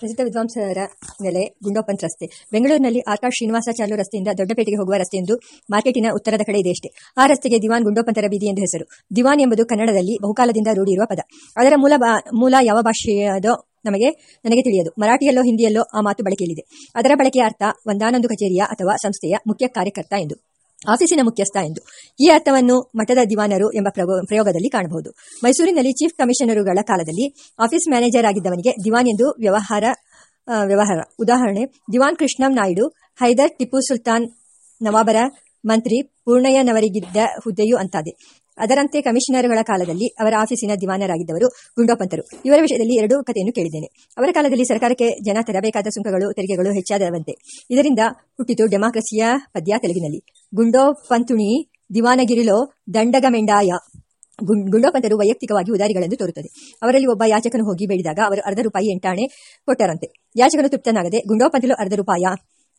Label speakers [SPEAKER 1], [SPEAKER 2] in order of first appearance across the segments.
[SPEAKER 1] ಪ್ರಸಿದ್ಧ ವಿದ್ವಾಂಸರ ನೆಲೆ ಗುಂಡೋಪಂತ್ ರಸ್ತೆ. ಬೆಂಗಳೂರಿನಲ್ಲಿ ಆಕಾಶ್ ಚಾಲು ರಸ್ತೆಯಿಂದ ದೊಡ್ಡಪೇಟೆಗೆ ಹೋಗುವ ರಸ್ತೆಯೊಂದು ಮಾರ್ಕೆಟಿನ ಉತ್ತರದ ಕಡೆ ಇದೆ ಅಷ್ಟೇ. ಆ ರಸ್ತೆಗೆ ದಿವಾನ್ ಗುಂಡೋಪಂತರ ಬೀದಿ ಎಂದು ಹೆಸರು. ದಿವಾನ್ ಎಂಬುದು ಕನ್ನಡದಲ್ಲಿ ಬಹುಕಾಲದಿಂದ ರೂಢಿರುವ ಪದ. ಅದರ ಮೂಲ ಮೂಲ ಯಾವ ಭಾಷೆಯದೋ ನಮಗೆ, ನನಗೆ ತಿಳಿಯದು. ಮರಾಠಿಯಲ್ಲೋ ಹಿಂದಿಯಲ್ಲೋ ಆ ಮಾತು ಬಳಕೆಯಲ್ಲಿದೆ. ಅದರ ಬಳಕೆಯ ಅರ್ಥ, ಒಂದಾನೊಂದು ಕಚೇರಿಯ ಅಥವಾ ಸಂಸ್ಥೆಯ ಮುಖ್ಯ ಕಾರ್ಯಕರ್ತ ಎಂದು. ಆಫೀಸಿನ ಮುಖ್ಯಸ್ಥ ಎಂದು ಈ ಅರ್ಥವನ್ನು ಮಠದ ದಿವಾನರು ಎಂಬ ಪ್ರಯೋಗದಲ್ಲಿ ಕಾಣಬಹುದು. ಮೈಸೂರಿನಲ್ಲಿ ಚೀಫ್ ಕಮಿಷನರುಗಳ ಕಾಲದಲ್ಲಿ ಆಫೀಸ್ ಮ್ಯಾನೇಜರ್ ಆಗಿದ್ದವನಿಗೆ ದಿವಾನ್ ಎಂದು ವ್ಯವಹಾರ ವ್ಯವಹಾರ. ಉದಾಹರಣೆ, ದಿವಾನ್ ಕೃಷ್ಣಂ ನಾಯ್ಡು, ಹೈದರ್ ಟಿಪ್ಪು ಸುಲ್ತಾನ್ ನವಾಬರ ಮಂತ್ರಿ ಪೂರ್ಣಯ್ಯನವರಿಗಿದ್ದ ಹುದ್ದೆಯೂ ಅಂತಾದೆ ಅದರಂತೆ ಕಮಿಷನರ್ಗಳ ಕಾಲದಲ್ಲಿ ಅವರ ಆಫೀಸಿನ ದಿವಾನರಾಗಿದ್ದವರು ಗುಂಡೋಪಂತರು. ಇವರ ವಿಷಯದಲ್ಲಿ ಎರಡು ಕಥೆಯನ್ನು ಕೇಳಿದ್ದೇನೆ. ಅವರ ಕಾಲದಲ್ಲಿ ಸರ್ಕಾರಕ್ಕೆ ಜನ ತೆರಬೇಕಾದ ಸುಂಕಗಳು, ತೆರಿಗೆಗಳು ಹೆಚ್ಚಾದವಂತೆ. ಇದರಿಂದ ಹುಟ್ಟಿತು ಡೆಮಾಕ್ರಸಿಯ ಪದ್ಯ ತೆಲುಗಿನಲ್ಲಿ. ಗುಂಡೋಪಂತುಣಿ ದಿವಾನಗಿರಿಲೋ ದಂಡಗಮೆಂಡಾಯ. ಗುಂಡೋಪಂತರು ವೈಯಕ್ತಿಕವಾಗಿ ಉದಾರಿಗಳೆಂದು ತೋರುತ್ತದೆ. ಅವರಲ್ಲಿ ಒಬ್ಬ ಯಾಚಕನು ಹೋಗಿ ಬೇಡಿದಾಗ ಅವರು ಅರ್ಧ ರೂಪಾಯಿ ಎಂಟಾಣೆ ಕೊಟ್ಟರಂತೆ. ಯಾಚಕನು ತೃಪ್ತನಾಗದೆ ಗುಂಡೋಪಂತಲು ಅರ್ಧ ರೂಪಾಯ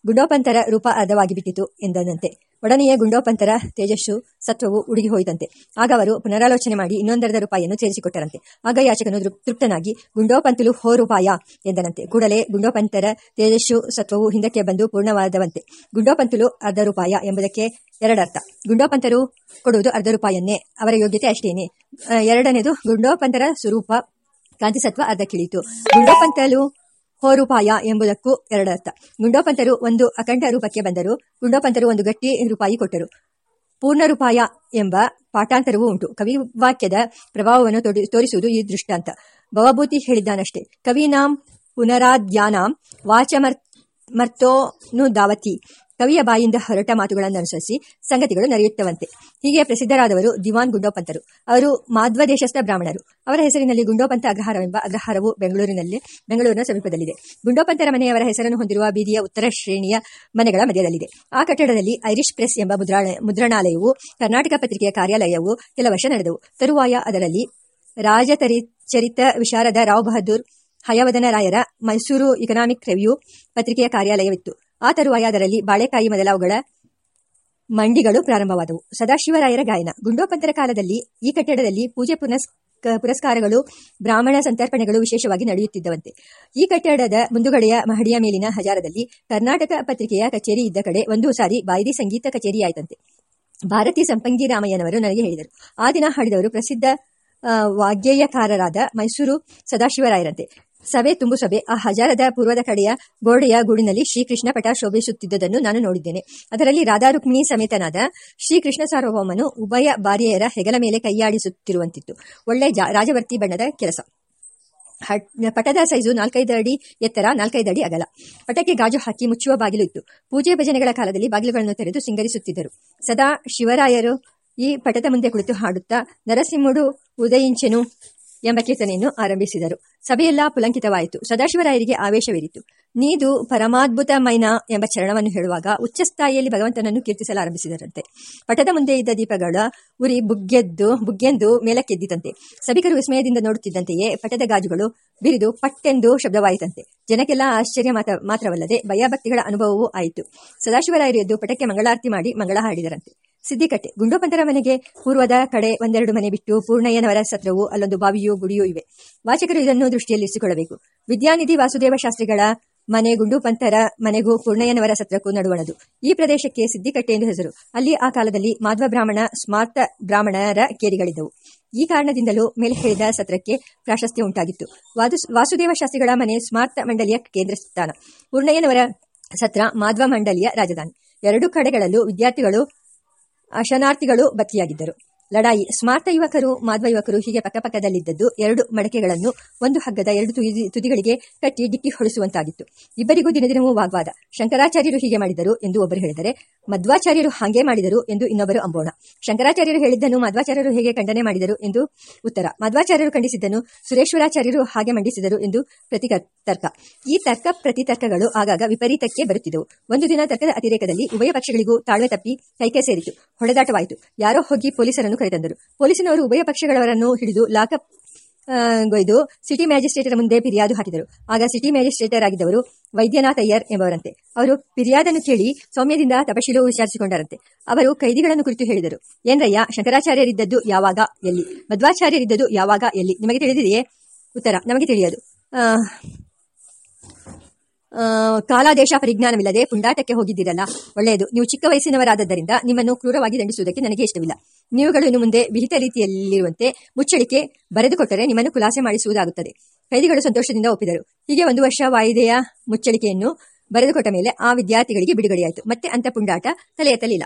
[SPEAKER 1] ಗುಂಡೋಪಂತರ ರೂಪ ಅರ್ಧವಾಗಿ ಬಿಟ್ಟಿತು ಎಂದನಂತೆ. ಒಡನೆಯ ಗುಂಡೋಪಂತರ ತೇಜಸ್ಸು ಸತ್ವವು ಉಡುಗಿ ಹೋಯಿತಂತೆ ಆಗ ಅವರು ಪುನರಾಲೋಚನೆ ಮಾಡಿ ಇನ್ನೊಂದರದ ರೂಪಾಯಿಯನ್ನು ಸೇರಿಸಿಕೊಟ್ಟರಂತೆ ಆಗ ಯಾಚಕನು ತೃಪ್- ತೃಪ್ತನಾಗಿ, ಗುಂಡೋಪಂತಲು ಹೋ ರೂಪಾಯ ಎಂದನಂತೆ. ಕೂಡಲೇ ಗುಂಡೋಪಂತರ ತೇಜಸ್ಸು ಸತ್ವವು ಹಿಂದಕ್ಕೆ ಬಂದು ಪೂರ್ಣವಾದವಂತೆ. ಗುಂಡೋಪಂತಲು ಅರ್ಧ ರೂಪಾಯ ಎಂಬುದಕ್ಕೆ ಎರಡರ್ಥ. ಗುಂಡೋಪಂತರು ಕೊಡುವುದು ಅರ್ಧ ರೂಪಾಯನ್ನೇ ಅವರ ಯೋಗ್ಯತೆ ಅಷ್ಟೇನೆ. ಎರಡನೇದು ಗುಂಡೋಪಂತರ ಸ್ವರೂಪ ಕಾಂತಿಸತ್ವ ಅರ್ಧಕ್ಕಿಳಿಯಿತು. ಗುಂಡೋಪಂತಲು ಹೋರೂಪಾಯ ಎಂಬುದಕ್ಕೂ ಎರಡರ್ಥ. ಗುಂಡೋಪಂತರು ಒಂದು ಅಖಂಡ ರೂಪಕ್ಕೆ ಬಂದರು. ಗುಂಡೋಪಂತರು ಒಂದು ಗಟ್ಟಿ ರೂಪಾಯಿ ಕೊಟ್ಟರು. ಪೂರ್ಣ ರೂಪಾಯ ಎಂಬ ಪಾಠಾಂತರವೂ ಉಂಟು. ಕವಿವಾಕ್ಯದ ಪ್ರಭಾವವನ್ನು ತೋರಿಸುವುದು ಈ ದೃಷ್ಟಾಂತ. ಭವಭೂತಿ ಹೇಳಿದ್ದಾನಷ್ಟೇ. ಕವಿನಾಂ ಪುನರಾದ್ಯಾನಾಂ ವಾಚಮರ್ ಮರ್ತೋನು ದಾವತಿ ಕವಿಯ ಬಾಯಿಂದ ಹೊರಟ ಮಾತುಗಳನ್ನು ಅನುಸರಿಸಿ ಸಂಗತಿಗಳು ನಡೆಯುತ್ತವಂತೆ. ಹೀಗೆ ಪ್ರಸಿದ್ಧರಾದವರು ದಿವಾನ್ ಗುಂಡೋಪಂತರು. ಅವರು ಮಾಧ್ವ ದೇಶಸ್ಥ ಬ್ರಾಹ್ಮಣರು. ಅವರ ಹೆಸರಿನಲ್ಲಿ ಗುಂಡೋಪಂತ ಅಗ್ರಹಾರವೆಂಬ ಅಗ್ರಹಾರವು ಬೆಂಗಳೂರಿನಲ್ಲಿ, ಬೆಂಗಳೂರಿನ ಸಮೀಪದಲ್ಲಿದೆ. ಗುಂಡೋಪಂತರ ಮನೆಯವರ ಹೆಸರನ್ನು ಹೊಂದಿರುವ ಬೀದಿಯ ಉತ್ತರ ಶ್ರೇಣಿಯ ಮನೆಗಳ ಮಧ್ಯದಲ್ಲಿದೆ. ಆ ಕಟ್ಟಡದಲ್ಲಿ ಐರಿಷ್ ಪ್ರೆಸ್ ಎಂಬ ಮುದ್ರಾಣ, ಮುದ್ರಣಾಲಯವು, ಕರ್ನಾಟಕ ಪತ್ರಿಕೆಯ ಕಾರ್ಯಾಲಯವು ಕೆಲ ವರ್ಷ ನಡೆದವು. ತರುವಾಯ ಅದರಲ್ಲಿ ರಾಜತರಿ ಚರಿತ ವಿಶಾರದ ರಾವ್ ಬಹದ್ದೂರ್, ಹಯವದನ ರಾಯರ ಮೈಸೂರು ಇಕನಾಮಿಕ್ ರಿವ್ಯೂ ಪತ್ರಿಕೆಯ ಕಾರ್ಯಾಲಯವಿತ್ತು. ಆ ತರುವಾಯ ಅದರಲ್ಲಿ ಬಾಳೆಕಾಯಿ ಮೊದಲಾವುಗಳ ಮಂಡಿಗಳು ಪ್ರಾರಂಭವಾದವು. ಸದಾಶಿವರಾಯರ ಗಾಯನ. ಗುಂಡೋಪಂತರ ಕಾಲದಲ್ಲಿ ಈ ಕಟ್ಟಡದಲ್ಲಿ ಪೂಜೆ ಪುನಸ್ ಪುರಸ್ಕಾರಗಳು ಬ್ರಾಹ್ಮಣ ಸಂತರ್ಪಣೆಗಳು ವಿಶೇಷವಾಗಿ ನಡೆಯುತ್ತಿದ್ದವಂತೆ. ಈ ಕಟ್ಟಡದ ಮುಂದುಗಡೆಯ ಮಹಡಿಯ ಮೇಲಿನ ಹಜಾರದಲ್ಲಿ ಕರ್ನಾಟಕ ಪತ್ರಿಕೆಯ ಕಚೇರಿ ಇದ್ದ ಕಡೆ ಒಂದು ಸಾರಿ ಬಾಯಿರಿ ಸಂಗೀತ ಕಚೇರಿಯಾಯಿತಂತೆ ಭಾರತಿ ಸಂಪಂಗಿ ರಾಮಯ್ಯನವರು ನನಗೆ ಹೇಳಿದರು. ಆ ದಿನ ಹಾಡಿದವರು ಪ್ರಸಿದ್ಧ ಆ, ವಾಗ್ಗೇಯಕಾರರಾದ ಮೈಸೂರು ಸದಾಶಿವರಾಯರಂತೆ. ಸಭೆ ತುಂಬು ಸಭೆ. ಆ ಹಜಾರದ ಪೂರ್ವದ ಕಡೆಯ ಗೋಡೆಯ ಗೂಡಿನಲ್ಲಿ ಶ್ರೀಕೃಷ್ಣ ಪಟ ಶೋಭಿಸುತ್ತಿದ್ದುದನ್ನು ನಾನು ನೋಡಿದ್ದೇನೆ. ಅದರಲ್ಲಿ ರಾಧಾ ರುಕ್ಮಿಣಿ ಸಮೇತನಾದ ಶ್ರೀಕೃಷ್ಣ ಸಾರ್ವಭೌಮನು ಉಭಯ ಬಾರಿಯರ ಹೆಗಲ ಮೇಲೆ ಕೈಯಾಡಿಸುತ್ತಿರುವಂತಿತ್ತು. ಒಳ್ಳೆ ರಾಜವರ್ತಿ ಬಣ್ಣದ ಕೆಲಸ. ಪಟದ ಸೈಜು ನಾಲ್ಕೈದು ಅಡಿ, ಎತ್ತರ ನಾಲ್ಕೈದು ಅಡಿ ಅಗಲ. ಪಟಕ್ಕೆ ಗಾಜು ಹಾಕಿ ಮುಚ್ಚುವ ಬಾಗಿಲು ಇತ್ತು. ಪೂಜೆ ಭಜನೆಗಳ ಕಾಲದಲ್ಲಿ ಬಾಗಿಲುಗಳನ್ನು ತೆರೆದು ಸಿಂಗರಿಸುತ್ತಿದ್ದರು. ಸದಾ ಶಿವರಾಯರು ಈ ಪಟದ ಮುಂದೆ ಕುಳಿತು ಹಾಡುತ್ತಾ, ನರಸಿಂಹುಡು, ಉದಯಿಂಚೆನು ಎಂಬ ಕೀರ್ತನೆಯನ್ನು ಆರಂಭಿಸಿದರು. ಸಭೆಯೆಲ್ಲ ಪುಲಂಕಿತವಾಯಿತು. ಸದಾಶಿವರಾಯರಿಗೆ ಆವೇಶವಿರಿತು. ನೀದು ಪರಮಾದ್ಭುತ ಮೈನ ಎಂಬ ಚರಣವನ್ನು ಹೇಳುವಾಗ ಉಚ್ಚಸ್ಥಾಯಿಯಲ್ಲಿ ಭಗವಂತನನ್ನು ಕೀರ್ತಿಸಲಾರಂಭಿಸಿದರಂತೆ. ಪಟದ ಮುಂದೆ ಇದ್ದ ದೀಪಗಳ ಉರಿ ಬುಗ್ಗೆದ್ದು, ಬುಗ್ಗೆಂದು ಮೇಲಕ್ಕೆದ್ದಿತಂತೆ. ಸಭಿಕರು ವಿಸ್ಮಯದಿಂದ ನೋಡುತ್ತಿದ್ದಂತೆಯೇ ಪಟದ ಗಾಜುಗಳು ಬಿರಿದು ಪಟ್ಟೆಂದು ಶಬ್ದವಾಯಿತಂತೆ. ಜನಕ್ಕೆಲ್ಲ ಆಶ್ಚರ್ಯ ಮಾತ್ರ, ಮಾತ್ರವಲ್ಲದೆ ಭಯಭಕ್ತಿಗಳ ಅನುಭವವೂ ಆಯಿತು. ಸದಾಶಿವರಾಯರು ಎದ್ದು ಪಟಕ್ಕೆ ಮಂಗಳಾರತಿ ಮಾಡಿ ಮಂಗಳ ಹಾಡಿದರಂತೆ ಸಿದ್ದಿಕಟ್ಟೆ. ಗುಂಡೋಪಂತರ ಮನೆಗೆ ಪೂರ್ವದ ಕಡೆ ಒಂದೆರಡು ಮನೆ ಬಿಟ್ಟು ಪೂರ್ಣಯ್ಯನವರ ಸತ್ರವು ಅಲ್ಲೊಂದು ಬಾವಿಯೂ ಗುಡಿಯೂ ಇವೆ. ವಾಚಕರು ಇದನ್ನು ದೃಷ್ಟಿಯಲ್ಲಿರಿಸಿಕೊಳ್ಳಬೇಕು ವಿದ್ಯಾನಿಧಿ ವಾಸುದೇವ ಶಾಸ್ತ್ರಿಗಳ ಮನೆ ಗುಂಡುಪಂತರ ಮನೆಗೂ ಪೂರ್ಣಯ್ಯನವರ ಸತ್ರಕ್ಕೂ ನಡುವಣದು. ಈ ಪ್ರದೇಶಕ್ಕೆ ಸಿದ್ದಿಕಟ್ಟೆ ಎಂದು ಹೆಸರು. ಅಲ್ಲಿ ಆ ಕಾಲದಲ್ಲಿ ಮಾಧ್ವ ಬ್ರಾಹ್ಮಣ, ಸ್ಮಾರ್ತ ಬ್ರಾಹ್ಮಣರ ಕೇರಿಗಳಿದ್ದವು. ಈ ಕಾರಣದಿಂದಲೂ ಮೇಲೆ ಹೇಳಿದ ಸತ್ರಕ್ಕೆ ಪ್ರಾಶಸ್ತ್ಯ ಉಂಟಾಗಿತ್ತು. ವಾಸುದೇವ ಶಾಸ್ತ್ರಿಗಳ ಮನೆ ಸ್ಮಾರ್ತ ಮಂಡಳಿಯ ಕೇಂದ್ರ ಸ್ಥಾನ. ಪೂರ್ಣಯ್ಯನವರ ಸತ್ರ ಮಾಧ್ವ ಮಂಡಳಿಯ ರಾಜಧಾನಿ. ಎರಡು ಕಡೆಗಳಲ್ಲೂ ವಿದ್ಯಾರ್ಥಿಗಳು ಅಶನಾರ್ಥಿಗಳು ಬತ್ತಿಯಾಗಿದ್ದರು ಲಡಾಯಿ ಸ್ಮಾರ್ತ ಯುವಕರು, ಮಾಧ್ವ ಯುವಕರು ಹೀಗೆ ಪಕ್ಕಪಕ್ಕದಲ್ಲಿದ್ದದ್ದು ಎರಡು ಮಡಕೆಗಳನ್ನು ಒಂದು ಹಗ್ಗದ ಎರಡು ತುದಿ, ತುದಿಗಳಿಗೆ ಕಟ್ಟಿ ಡಿಕ್ಕಿ ಹೊಡಿಸುವಂತಾಗಿತ್ತು ಇಬ್ಬರಿಗೂ ದಿನ ದಿನವೂ ವಾಗ್ವಾದ. ಶಂಕರಾಚಾರ್ಯರು ಹೀಗೆ ಮಾಡಿದರು ಎಂದು ಒಬ್ಬರು ಹೇಳಿದರೆ, ಮಧ್ವಾಚಾರ್ಯರು ಹಾಗೆ ಮಾಡಿದರು ಎಂದು ಇನ್ನೊಬ್ಬರು ಅಂಬೋಣ. ಶಂಕರಾಚಾರ್ಯರು ಹೇಳಿದ್ದನ್ನು ಮಧ್ವಾಚಾರ್ಯರು ಹೇಗೆ ಖಂಡನೆ ಮಾಡಿದರು ಎಂದು ಉತ್ತರ. ಮಧ್ವಾಚಾರ್ಯರು ಖಂಡಿಸಿದ್ದನ್ನು ಸುರೇಶ್ವರಾಚಾರ್ಯರು ಹಾಗೆ ಮಂಡಿಸಿದರು ಎಂದು ಪ್ರತಿ ತರ್ಕ. ಈ ತರ್ಕ ಪ್ರತಿತರ್ಕಗಳು ಆಗಾಗ ವಿಪರೀತಕ್ಕೆ ಬರುತ್ತಿದ್ದವು. ಒಂದು ದಿನ ತರ್ಕದ ಅತಿರೇಕದಲ್ಲಿ ಉಭಯ ಪಕ್ಷಗಳಿಗೂ ತಾಳ್ವೆ ತಪ್ಪಿ ಕೈಕೆ ಸೇರಿತು. ಹೊಡೆದಾಟವಾಯಿತು. ಯಾರೋ ಹೋಗಿ ಪೊಲೀಸರನ್ನು ಕರೆತಂದರು. ಪೊಲೀಸಿನವರು ಉಭಯ ಪಕ್ಷಗಳವರನ್ನು ಹಿಡಿದು ಲಾಕಪ್ ಗೊಯ್ದು ಸಿಟಿ ಮ್ಯಾಜಿಸ್ಟ್ರೇಟರ ಮುಂದೆ ಫಿರ್ಯಾದು ಹಾಕಿದರು. ಆಗ ಸಿಟಿ ಮ್ಯಾಜಿಸ್ಟ್ರೇಟರ್ ಆಗಿದ್ದವರು ವೈದ್ಯನಾಥ್ ಅಯ್ಯರ್ ಎಂಬವರಂತೆ. ಅವರು ಫಿರ್ಯಾದನ್ನು ಕೇಳಿ ಸೌಮ್ಯದಿಂದ ತಪಶೀಲು ವಿಚಾರಿಸಿಕೊಂಡರಂತೆ. ಅವರು ಕೈದಿಗಳನ್ನು ಕುರಿತು ಹೇಳಿದರು. ಏನ್ರಯ್ಯ, ಶಂಕರಾಚಾರ್ಯರಿದ್ದದ್ದು ಯಾವಾಗ, ಎಲ್ಲಿ? ಮಧ್ವಾಚಾರ್ಯರಿದ್ದದ್ದು ಯಾವಾಗ, ಎಲ್ಲಿ? ನಿಮಗೆ ತಿಳಿದಿದೆಯೇ? ಉತ್ತರ, ನಮಗೆ ತಿಳಿಯದು. ಕಾಲಾದೇಶ ಪರಿಜ್ಞಾನವಿಲ್ಲದೆ ಪುಂಡಾಟಕ್ಕೆ ಹೋಗಿದ್ದೀರಲ್ಲ. ಒಳ್ಳೆಯದು. ನೀವು ಚಿಕ್ಕ ವಯಸ್ಸಿನವರಾದದ್ದರಿಂದ ನಿಮ್ಮನ್ನು ಕ್ರೂರವಾಗಿ ದಂಡಿಸುವುದಕ್ಕೆ ನನಗೆ ಇಷ್ಟವಿಲ್ಲ. ನೀವುಗಳು ಇನ್ನು ಮುಂದೆ ವಿಹಿತ ರೀತಿಯಲ್ಲಿರುವಂತೆ ಮುಚ್ಚಳಿಕೆ ಬರೆದುಕೊಟ್ಟರೆ ನಿಮ್ಮನ್ನು ಖುಲಾಸೆ ಮಾಡಿಸುವುದಾಗುತ್ತದೆ. ಕೈದಿಗಳು ಸಂತೋಷದಿಂದ ಒಪ್ಪಿದರು. ಹೀಗೆ ಒಂದು ವರ್ಷ ವಾಯಿದೆಯ ಮುಚ್ಚಳಿಕೆಯನ್ನು ಬರೆದುಕೊಟ್ಟ ಮೇಲೆ ಆ ವಿದ್ಯಾರ್ಥಿಗಳಿಗೆ ಬಿಡುಗಡೆಯಾಯಿತು. ಮತ್ತೆ ಅಂತ ಪುಂಡಾಟ ತಲೆ ಎತ್ತಲಿಲ್ಲ